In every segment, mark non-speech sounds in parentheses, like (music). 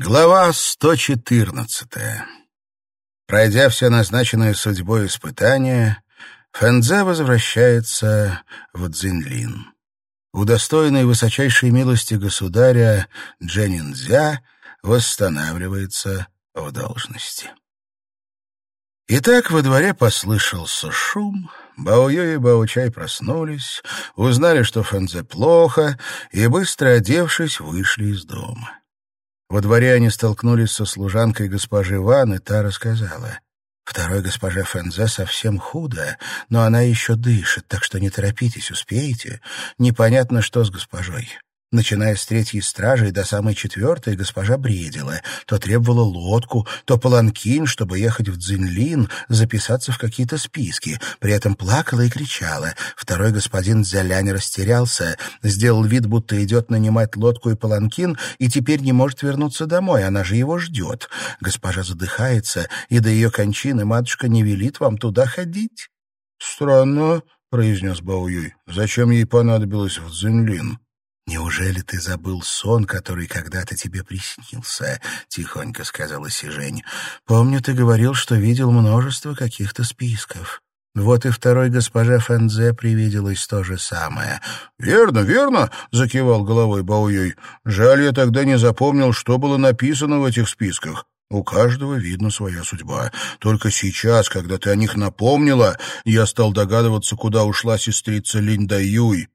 Глава 114. Пройдя все назначенные судьбой испытания, Фэнзе возвращается в Цзинлин. Удостоенный высочайшей милости государя Дженинзя восстанавливается в должности. Итак, во дворе послышался шум, Бао-Ю и Бао-Чай проснулись, узнали, что Фэнзе плохо, и, быстро одевшись, вышли из дома. Во дворе они столкнулись со служанкой госпожи Ван, и та рассказала. Второй госпоже Фензе совсем худо, но она еще дышит, так что не торопитесь, успеете. Непонятно, что с госпожой. Начиная с третьей стражи и до самой четвертой, госпожа бредила. То требовала лодку, то паланкин, чтобы ехать в Дзинлин, записаться в какие-то списки. При этом плакала и кричала. Второй господин Дзялянь растерялся, сделал вид, будто идет нанимать лодку и паланкин, и теперь не может вернуться домой, она же его ждет. Госпожа задыхается, и до ее кончины матушка не велит вам туда ходить. — Странно, — произнес Баоюй. — Зачем ей понадобилось в Дзинлин? «Неужели ты забыл сон, который когда-то тебе приснился?» — тихонько сказала Сижень. «Помню, ты говорил, что видел множество каких-то списков». Вот и второй госпожа Фэнзе привиделось то же самое. «Верно, верно!» — закивал головой Баоюй. «Жаль, я тогда не запомнил, что было написано в этих списках. У каждого видна своя судьба. Только сейчас, когда ты о них напомнила, я стал догадываться, куда ушла сестрица Линь Даюй.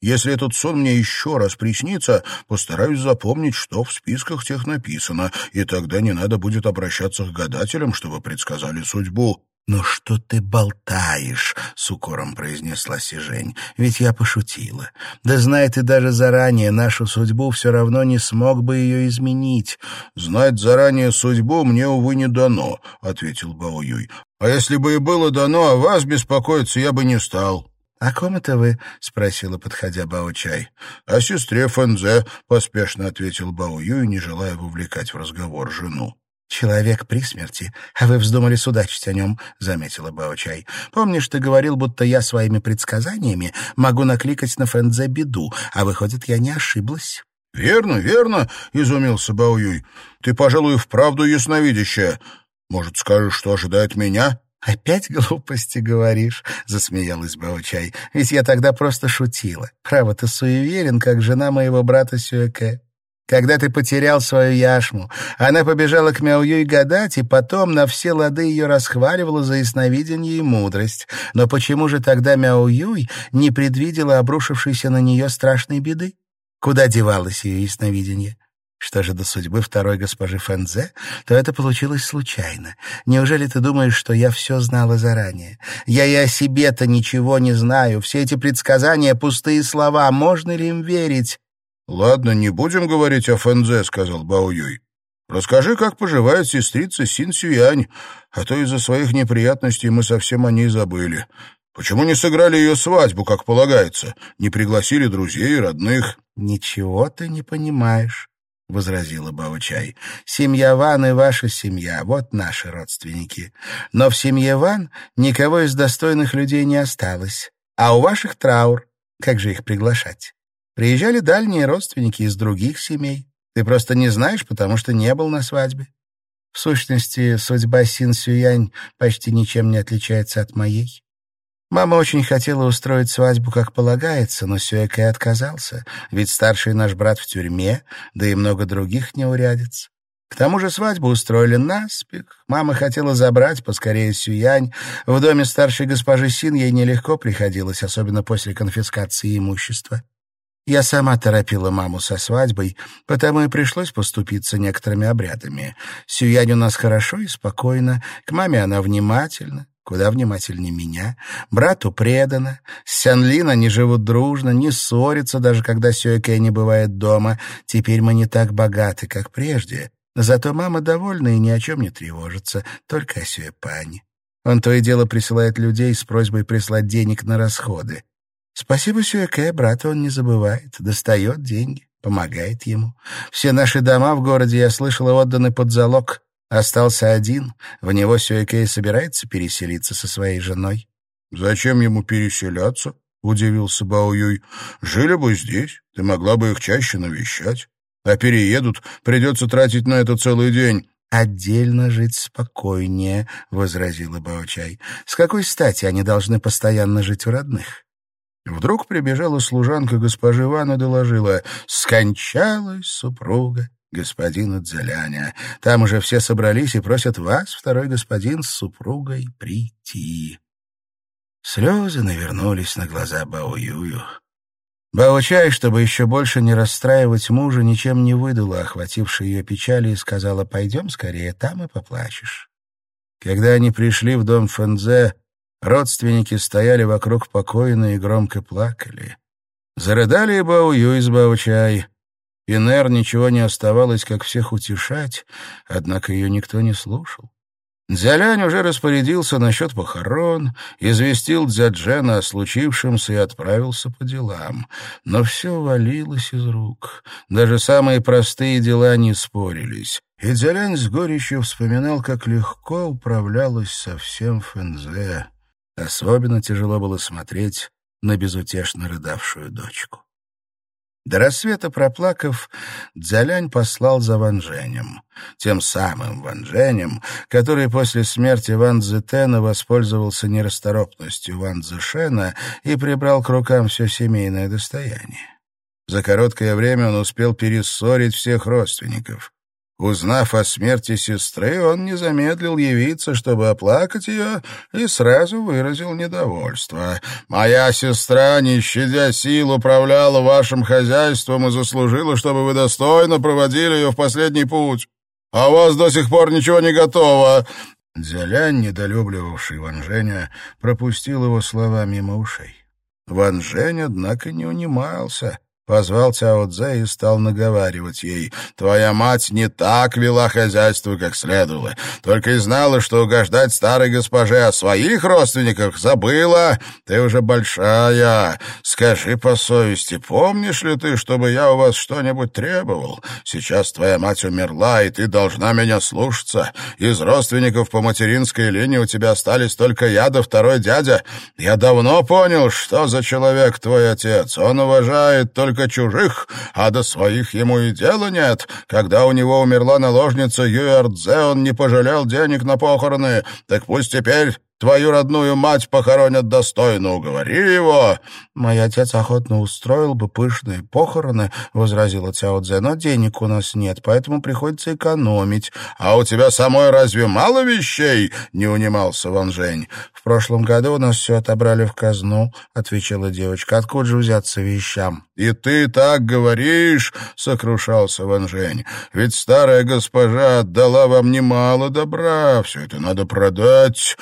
Если этот сон мне еще раз приснится, постараюсь запомнить, что в списках тех написано, и тогда не надо будет обращаться к гадателям, чтобы предсказали судьбу». «Ну что ты болтаешь?» — с укором произнесла Сижень. «Ведь я пошутила. Да знай ты даже заранее нашу судьбу, все равно не смог бы ее изменить». «Знать заранее судьбу мне, увы, не дано», — ответил Баоюй. «А если бы и было дано, о вас беспокоиться я бы не стал». «О ком это вы?» — спросила, подходя Бао-чай. «О сестре Фэнзе», — поспешно ответил Бао-юй, не желая вовлекать в разговор жену. «Человек при смерти, а вы вздумали судачить о нем», — заметила Бао-чай. «Помнишь, ты говорил, будто я своими предсказаниями могу накликать на Фэнзе беду, а выходит, я не ошиблась». «Верно, верно», — изумился Бао-юй. «Ты, пожалуй, вправду ясновидящая. Может, скажешь, что ожидает меня?» «Опять (laughs) глупости говоришь?» — засмеялась Баочай. «Ведь я тогда просто шутила. Право, ты суеверен, как жена моего брата Сюэке. Когда ты потерял свою яшму, она побежала к Мяуюй гадать, и потом на все лады ее расхваливала за ясновидение и мудрость. Но почему же тогда Мяуюй не предвидела обрушившейся на нее страшной беды? Куда девалось ее ясновидение? Что же до судьбы второй госпожи Фэнзе, то это получилось случайно. Неужели ты думаешь, что я все знала заранее? Я и о себе-то ничего не знаю. Все эти предсказания — пустые слова. Можно ли им верить? — Ладно, не будем говорить о Фэнзе, — сказал Бао Юй. Расскажи, как поживает сестрица Син Сюянь, а то из-за своих неприятностей мы совсем о ней забыли. Почему не сыграли ее свадьбу, как полагается? Не пригласили друзей и родных? — Ничего ты не понимаешь. — возразила Баучай. «Семья Ван и ваша семья — вот наши родственники. Но в семье Ван никого из достойных людей не осталось. А у ваших траур. Как же их приглашать? Приезжали дальние родственники из других семей. Ты просто не знаешь, потому что не был на свадьбе. В сущности, судьба Син Сюянь почти ничем не отличается от моей. Мама очень хотела устроить свадьбу, как полагается, но Сюэкэ отказался, ведь старший наш брат в тюрьме, да и много других не урядится. К тому же свадьбу устроили наспех. Мама хотела забрать поскорее Сюянь. В доме старшей госпожи Син ей нелегко приходилось, особенно после конфискации имущества. Я сама торопила маму со свадьбой, потому и пришлось поступиться некоторыми обрядами. Сюянь у нас хорошо и спокойно, к маме она внимательна, куда внимательнее меня. Брату предано. С Сянлин они живут дружно, не ссорятся, даже когда Сюэкэ не бывает дома. Теперь мы не так богаты, как прежде. Зато мама довольна и ни о чем не тревожится, только о Сюэпане. Он то и дело присылает людей с просьбой прислать денег на расходы. Спасибо Сюэкэ, брата он не забывает, достает деньги, помогает ему. Все наши дома в городе, я слышала, отданы под залог. Остался один, в него Сюэкей собирается переселиться со своей женой. — Зачем ему переселяться? — удивился Бао Юй. — Жили бы здесь, ты могла бы их чаще навещать. А переедут, придется тратить на это целый день. «Отдельно жить спокойнее», — возразила Баочай. «С какой стати они должны постоянно жить у родных?» Вдруг прибежала служанка госпожи Ван и доложила «Скончалась супруга господина Дзеляня. Там уже все собрались и просят вас, второй господин, с супругой прийти». Слезы навернулись на глаза Баоюю. Бао-чай, чтобы еще больше не расстраивать мужа, ничем не выдала охватившей ее печали и сказала «Пойдем скорее, там и поплачешь». Когда они пришли в дом Фэнзе, родственники стояли вокруг покойной и громко плакали. Зарыдали и Бао-ю из Бао-чай. Пинер ничего не оставалось, как всех утешать, однако ее никто не слушал. Дзялянь уже распорядился насчет похорон, известил Дзяджена о случившемся и отправился по делам. Но все валилось из рук. Даже самые простые дела не спорились. И Дзялянь с горечью вспоминал, как легко управлялась со всем Фэнзе. Особенно тяжело было смотреть на безутешно рыдавшую дочку. До рассвета проплакав, Дзялянь послал за Ванженем, тем самым Ванженем, который после смерти Ван Цзетена воспользовался нерасторопностью Ван Цзэшена и прибрал к рукам все семейное достояние. За короткое время он успел перессорить всех родственников. Узнав о смерти сестры, он не замедлил явиться, чтобы оплакать ее, и сразу выразил недовольство. «Моя сестра, не щадя сил, управляла вашим хозяйством и заслужила, чтобы вы достойно проводили ее в последний путь. А у вас до сих пор ничего не готово». Дзялянь, недолюбливавший Ван Женя, пропустил его слова мимо ушей. Ван Жень, однако, не унимался — Позвал Цяо Цзэ и стал наговаривать ей. «Твоя мать не так вела хозяйство, как следовало. Только и знала, что угождать старой госпоже о своих родственниках забыла. Ты уже большая. Скажи по совести, помнишь ли ты, чтобы я у вас что-нибудь требовал? Сейчас твоя мать умерла, и ты должна меня слушаться. Из родственников по материнской линии у тебя остались только я да второй дядя. Я давно понял, что за человек твой отец. Он уважает только только чужих, а до своих ему и дела нет. Когда у него умерла наложница Юэрдзе, он не пожалел денег на похороны. Так пусть теперь Твою родную мать похоронят достойно, уговори его. Мой отец охотно устроил бы пышные похороны, — возразила Цяо Цзэ, — но денег у нас нет, поэтому приходится экономить. А у тебя самой разве мало вещей? — не унимался Ван Жень. В прошлом году у нас все отобрали в казну, — отвечала девочка. Откуда же взяться вещам? «И ты так говоришь?» — сокрушался Ван Жень. «Ведь старая госпожа отдала вам немало добра, все это надо продать».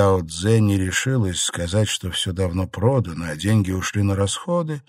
Цяо Цзэ не решилась сказать, что все давно продано, а деньги ушли на расходы,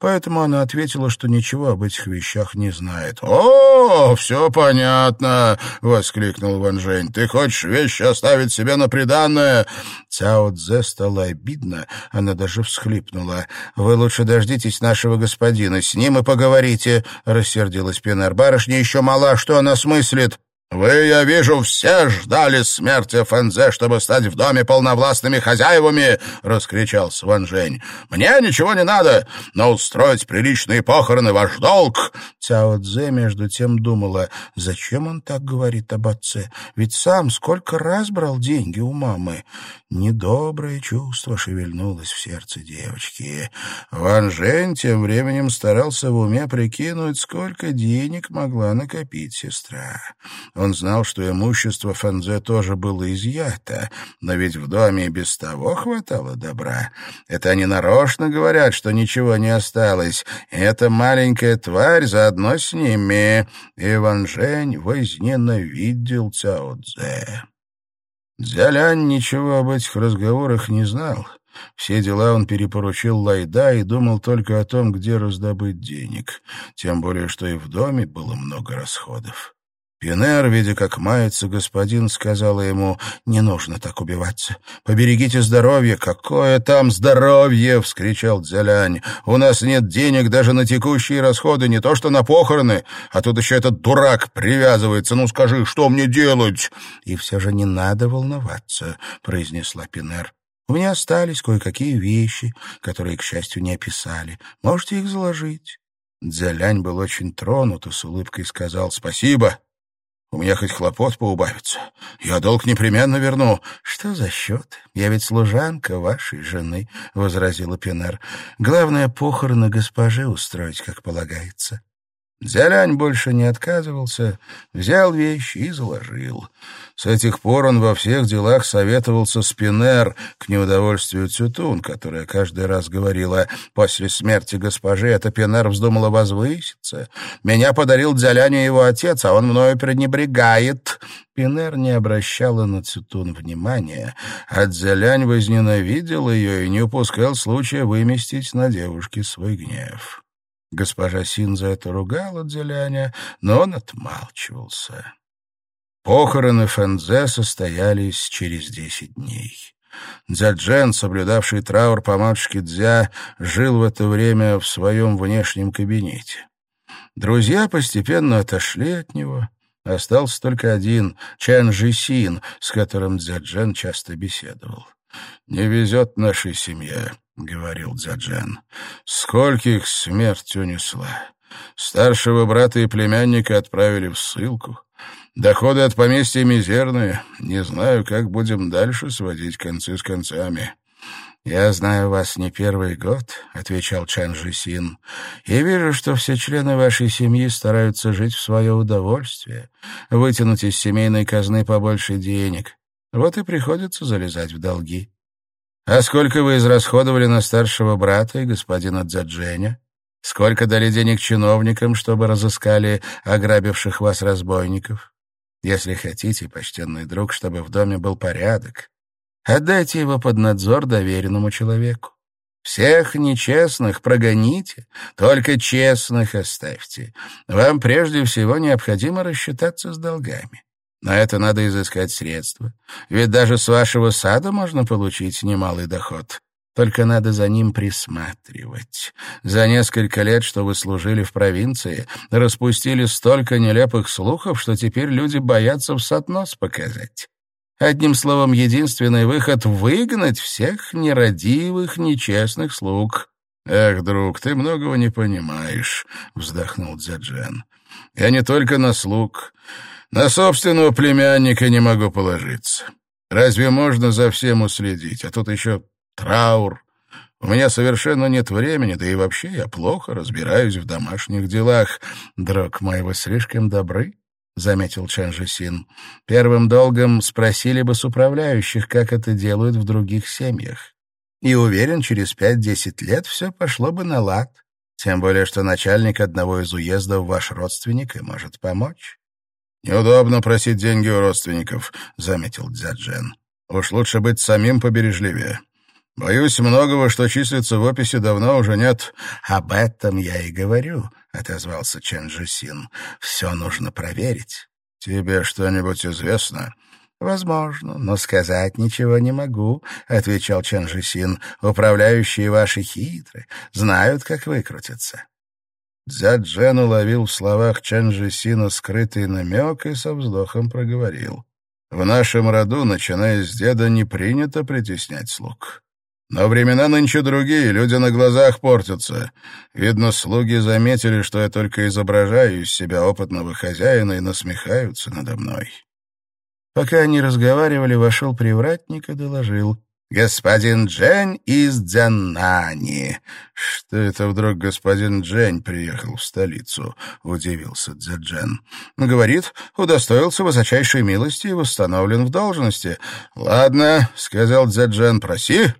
поэтому она ответила, что ничего об этих вещах не знает. «О, все понятно!» — воскликнул Ван Жень. «Ты хочешь вещи оставить себе на приданное?» Цяо Цзэ стало обидно, она даже всхлипнула. «Вы лучше дождитесь нашего господина, с ним и поговорите», — рассердилась Пинер. «Барышня еще мала, что она смыслит?» «Вы, я вижу, все ждали смерти Фэнзе, чтобы стать в доме полновластными хозяевами!» — раскричался Ван Жень. «Мне ничего не надо, но устроить приличные похороны — ваш долг!» Цяо Цзэ между тем думала, зачем он так говорит об отце? Ведь сам сколько раз брал деньги у мамы. Недоброе чувство шевельнулось в сердце девочки. Ван Жень тем временем старался в уме прикинуть, сколько денег могла накопить сестра. Он знал, что имущество Фэнзе тоже было изъято, но ведь в доме и без того хватало добра. Это они нарочно говорят, что ничего не осталось. Эта маленькая тварь заодно с ними. Иван Жень возненавидел Цао Цзэ. Дзялянь ничего об этих разговорах не знал. Все дела он перепоручил Лайда и думал только о том, где раздобыть денег. Тем более, что и в доме было много расходов. Пинер, видя, как мается господин, сказала ему, «Не нужно так убиваться. Поберегите здоровье». «Какое там здоровье!» — вскричал Дзялянь. «У нас нет денег даже на текущие расходы, не то что на похороны. А тут еще этот дурак привязывается. Ну скажи, что мне делать?» «И все же не надо волноваться», — произнесла Пинер. «У меня остались кое-какие вещи, которые, к счастью, не описали. Можете их заложить». Дзялянь был очень тронут и с улыбкой сказал «Спасибо, у меня хоть хлопот поубавится. Я долг непременно верну. — Что за счет? Я ведь служанка вашей жены, — возразила Пинар. — Главное, похороны госпожи устроить, как полагается. Зялянь больше не отказывался, взял вещи и заложил. С этих пор он во всех делах советовался с Пинер к неудовольствию Цютун, которая каждый раз говорила, после смерти госпожи эта Пинер вздумала возвыситься. Меня подарил Дзяляню его отец, а он мною пренебрегает. Пинер не обращала на Цютун внимания, а Дзялянь возненавидел ее и не упускал случая выместить на девушке свой гнев. Госпожа Син за это ругала Дзеляня, но он отмалчивался. Похороны Фэнзе состоялись через десять дней. Дзяджен, соблюдавший траур по матушке Дзя, жил в это время в своем внешнем кабинете. Друзья постепенно отошли от него. Остался только один, Чан Жисин, с которым Дзяджен часто беседовал. «Не везет нашей семье», — говорил Дзяджен. «Скольких смерть унесла. Старшего брата и племянника отправили в ссылку. Доходы от поместья мизерные. Не знаю, как будем дальше сводить концы с концами». «Я знаю вас не первый год», — отвечал Чан Жисин, «и вижу, что все члены вашей семьи стараются жить в свое удовольствие, вытянуть из семейной казны побольше денег. Вот и приходится залезать в долги. А сколько вы израсходовали на старшего брата и господина Дзадженя? Сколько дали денег чиновникам, чтобы разыскали ограбивших вас разбойников? Если хотите, почтенный друг, чтобы в доме был порядок, отдайте его под надзор доверенному человеку. Всех нечестных прогоните, только честных оставьте. Вам прежде всего необходимо рассчитаться с долгами. На это надо изыскать средства. Ведь даже с вашего сада можно получить немалый доход. Только надо за ним присматривать. За несколько лет, что вы служили в провинции, распустили столько нелепых слухов, что теперь люди боятся в сад нос показать. Одним словом, единственный выход — выгнать всех нерадивых, нечестных слуг. «Эх, друг, ты многого не понимаешь», — вздохнул Дзяджен. «Я не только на слуг, на собственного племянника не могу положиться. Разве можно за всем уследить? А тут еще траур. У меня совершенно нет времени, да и вообще я плохо разбираюсь в домашних делах. Друг мой, вы слишком добры, — заметил Чан Жисин. Первым долгом спросили бы с управляющих, как это делают в других семьях. И уверен, через пять-десять лет все пошло бы на лад. Тем более, что начальник одного из уездов ваш родственник и может помочь. «Неудобно просить деньги у родственников», — заметил Дзяджен. «Уж лучше быть самим побережливее. Боюсь, многого, что числится в описи, давно уже нет». «Об этом я и говорю», — отозвался Чен Жисин. «Все нужно проверить». «Тебе что-нибудь известно?» «Возможно, но сказать ничего не могу», — отвечал Чен Жисин. «Управляющие ваши хитры, знают, как выкрутиться». Дзяджен уловил в словах Чанжи Сина скрытый намек и со вздохом проговорил. «В нашем роду, начиная с деда, не принято притеснять слуг. Но времена нынче другие, люди на глазах портятся. Видно, слуги заметили, что я только изображаю из себя опытного хозяина и насмехаются надо мной». Пока они разговаривали, вошел привратник и доложил. «Господин Джень из Дзянани». «Что это вдруг господин Джень приехал в столицу?» — удивился Дзяджен. «Говорит, удостоился высочайшей милости и восстановлен в должности». «Ладно», — сказал Дзяджен, — «проси».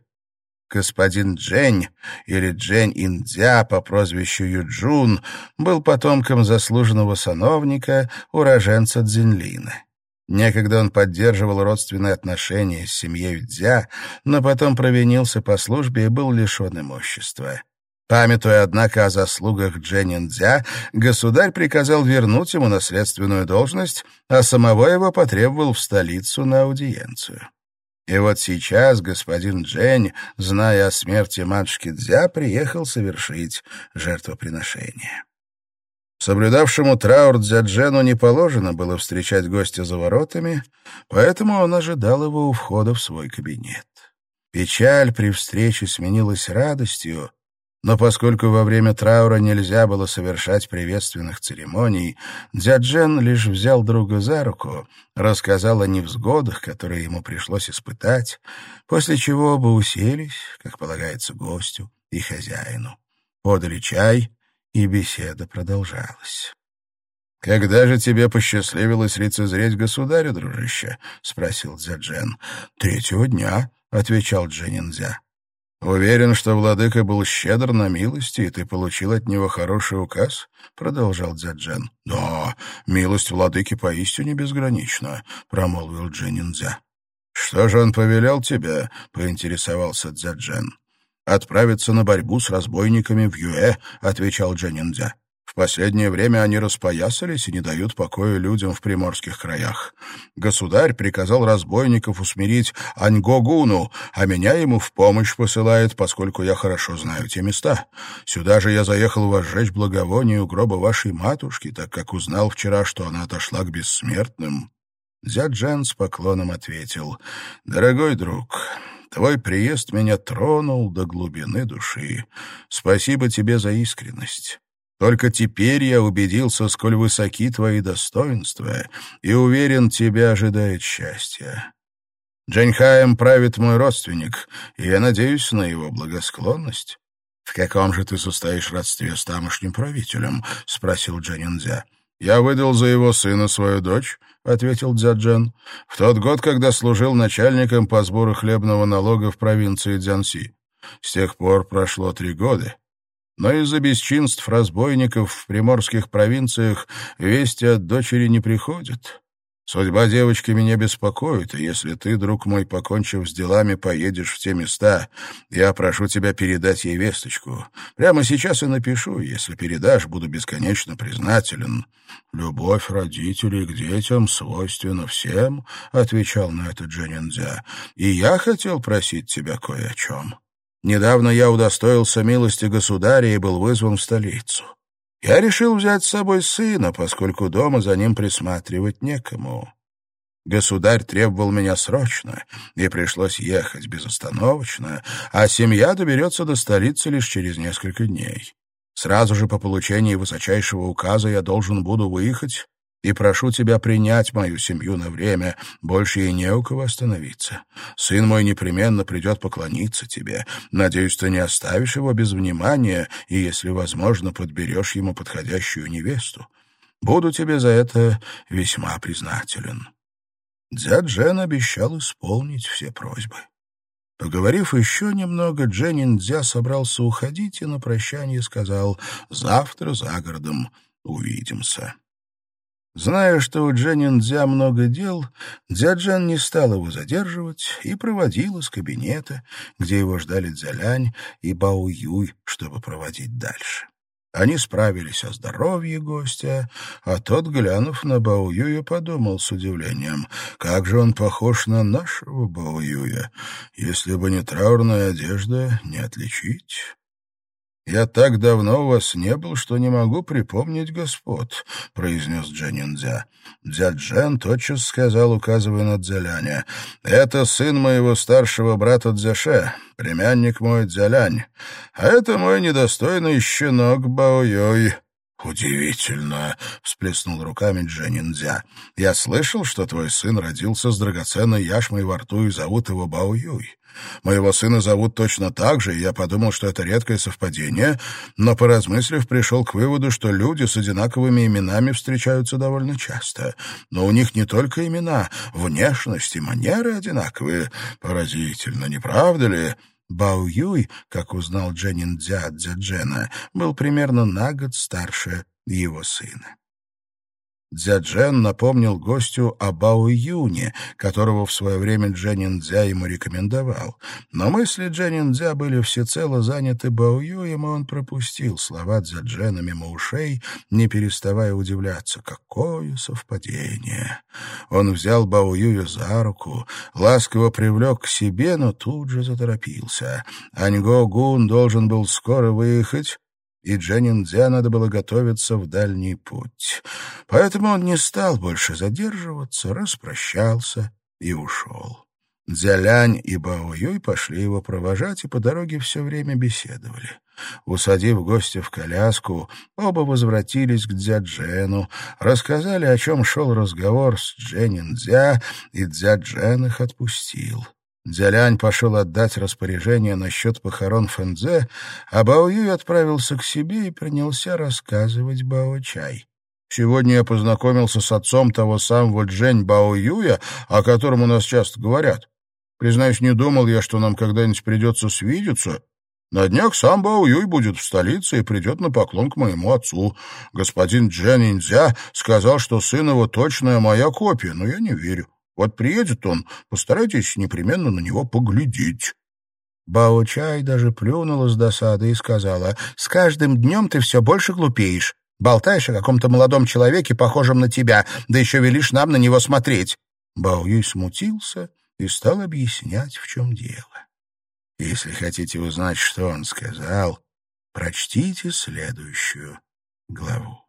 Господин Джень, или Джень Индзя по прозвищу Юджун, был потомком заслуженного сановника, уроженца Дзинлина. Некогда он поддерживал родственные отношения с семьей Дзя, но потом провинился по службе и был лишен имущества. Памятуя, однако, о заслугах Дженин Дзя, государь приказал вернуть ему наследственную должность, а самого его потребовал в столицу на аудиенцию. И вот сейчас господин Джень, зная о смерти матушки Дзя, приехал совершить жертвоприношение. Соблюдавшему траур Дзяджену не положено было встречать гостя за воротами, поэтому он ожидал его у входа в свой кабинет. Печаль при встрече сменилась радостью, Но поскольку во время траура нельзя было совершать приветственных церемоний, Дзяджен лишь взял друга за руку, рассказал о невзгодах, которые ему пришлось испытать, после чего оба уселись, как полагается гостю и хозяину. Подали чай, и беседа продолжалась. «Когда же тебе посчастливилось лицезреть государя, дружище?» — спросил Дзяджен. «Третьего дня», — отвечал Дженинзя. «Уверен, что владыка был щедр на милости, и ты получил от него хороший указ?» — продолжал Дзяджен. «Да, милость владыки поистине безгранична», — промолвил Дженинзя. «Что же он повелел тебе?» — поинтересовался Дзяджен. «Отправиться на борьбу с разбойниками в Юэ», — отвечал Дженинзя последнее время они распоясались и не дают покоя людям в приморских краях. Государь приказал разбойников усмирить Аньгогуну, а меня ему в помощь посылает, поскольку я хорошо знаю те места. Сюда же я заехал возжечь благовоние у гроба вашей матушки, так как узнал вчера, что она отошла к бессмертным». Зять Джен с поклоном ответил, «Дорогой друг, Твой приезд меня тронул до глубины души. Спасибо тебе за искренность. Только теперь я убедился, сколь высоки твои достоинства, и уверен, тебя ожидает счастье. Дженхаем правит мой родственник, и я надеюсь на его благосклонность. — В каком же ты состоишь родстве с тамошним правителем? — спросил Джанинзя. — Я выдал за его сына свою дочь, — ответил Дзяджен, — в тот год, когда служил начальником по сбору хлебного налога в провинции Дзянси. С тех пор прошло три года, но из-за бесчинств разбойников в приморских провинциях вести от дочери не приходят. Судьба девочки меня беспокоит, и если ты, друг мой, покончив с делами, поедешь в те места, я прошу тебя передать ей весточку. Прямо сейчас и напишу, если передашь, буду бесконечно признателен. Любовь родителей к детям свойственна всем, — отвечал на это Дженниндзя, — и я хотел просить тебя кое о чем. Недавно я удостоился милости государя и был вызван в столицу. Я решил взять с собой сына, поскольку дома за ним присматривать некому. Государь требовал меня срочно, и пришлось ехать безостановочно, а семья доберется до столицы лишь через несколько дней. Сразу же по получении высочайшего указа я должен буду выехать и прошу тебя принять мою семью на время, больше и не у кого остановиться. Сын мой непременно придет поклониться тебе. Надеюсь, ты не оставишь его без внимания и, если возможно, подберешь ему подходящую невесту. Буду тебе за это весьма признателен». Дзя-Джен обещал исполнить все просьбы. Поговорив еще немного, Дженин Дзя собрался уходить и на прощание сказал «Завтра за городом увидимся». Зная, что у Дженин Дзя много дел, Дзяджан не стал его задерживать и проводил из кабинета, где его ждали Дзялянь и Бао Юй, чтобы проводить дальше. Они справились о здоровье гостя, а тот, глянув на Бао Юя, подумал с удивлением, как же он похож на нашего Бао Юя. Если бы не траурная одежда, не отличить. «Я так давно у вас не был, что не могу припомнить господ», — произнес Джаниндзя. Дзя Джен тотчас сказал, указывая на Дзяляня, «Это сын моего старшего брата Дзяше, племянник мой Дзялянь, а это мой недостойный щенок Баойой». «Удивительно!» — всплеснул руками Джаниндзя. «Я слышал, что твой сын родился с драгоценной яшмой во рту и зовут его Бао Юй. Моего сына зовут точно так же, и я подумал, что это редкое совпадение, но, поразмыслив, пришел к выводу, что люди с одинаковыми именами встречаются довольно часто. Но у них не только имена, внешность и манеры одинаковые. Поразительно, не правда ли?» Бао Юй, как узнал Дженин Дзя Дзяджена, был примерно на год старше его сына. Дзяджен напомнил гостю о Бао Юне, которого в свое время Дженин Дзя ему рекомендовал. Но мысли Дженин Дзя были всецело заняты Бао Юем, и он пропустил слова Дзяджена мимо ушей, не переставая удивляться. Какое совпадение! Он взял Бао Юя за руку, ласково привлек к себе, но тут же заторопился. Аньго Гун должен был скоро выехать, и Дженин Дзя надо было готовиться в дальний путь. Поэтому он не стал больше задерживаться, распрощался и ушел. Дзялянь и Бао Юй пошли его провожать и по дороге все время беседовали. Усадив гостя в коляску, оба возвратились к Дзяджену, рассказали, о чем шел разговор с Дженин Дзя, и Дзяджен их отпустил. Дзялянь пошел отдать распоряжение насчет похорон Фэнзе, а Бао Юй отправился к себе и принялся рассказывать Бао Чай. Сегодня я познакомился с отцом того самого Джень Бао Юя, о котором у нас часто говорят. Признаюсь, не думал я, что нам когда-нибудь придется свидеться. На днях сам Бао Юй будет в столице и придет на поклон к моему отцу. Господин Джен Инзя сказал, что сын его точная моя копия, но я не верю. Вот приедет он, постарайтесь непременно на него поглядеть». Бао Чай даже плюнула с досады и сказала, «С каждым днем ты все больше глупеешь. Болтаешь о каком-то молодом человеке, похожем на тебя, да еще велишь нам на него смотреть». Бао Юй смутился и стал объяснять, в чем дело. Если хотите узнать, что он сказал, прочтите следующую главу.